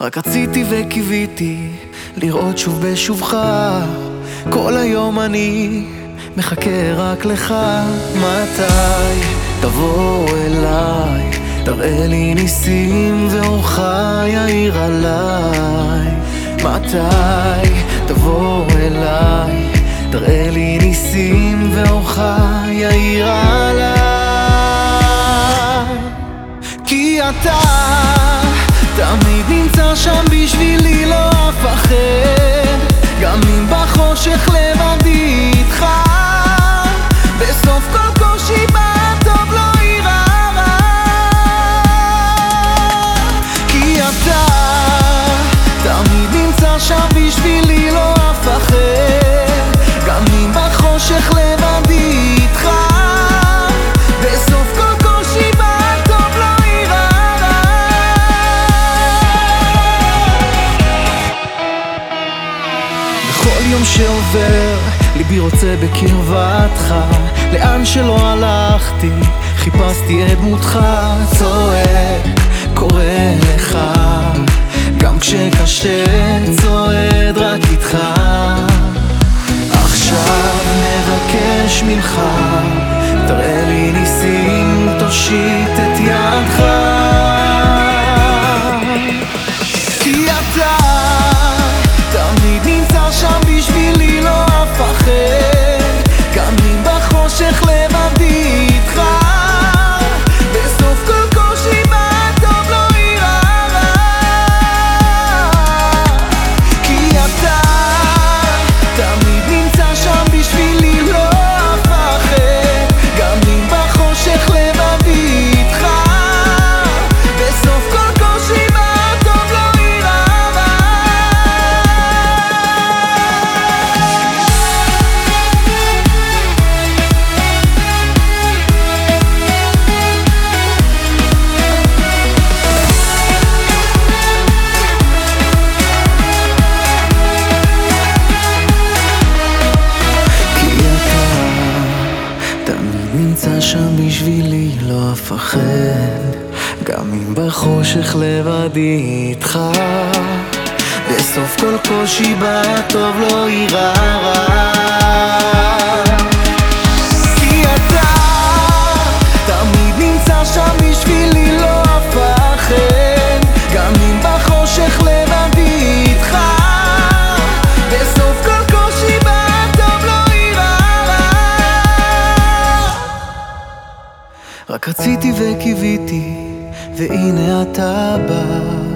רק רציתי וקיוויתי לראות שוב בשובך. כל היום אני מחכה רק לך. מתי תבוא אליי? תראה לי ניסים ואורך יאיר עליי. מתי תבוא אליי? תראה לי ניסים ואורך יאיר עליי. כי אתה בחושך לבדי בכל יום שעובר, ליבי רוצה בקרבתך. לאן שלא הלכתי, חיפשתי את דמותך צועק, קורא לך. גם כשקשה, צועד רק איתך. עכשיו מבקש ממך, תראה לי ניסים, תושיט נמצא שם בשבילי, לא אפחד. גם אם בחושך לבדי איתך. בסוף כל קושי בא טוב לא יירא רע רק רציתי וקיוויתי והנה אתה בא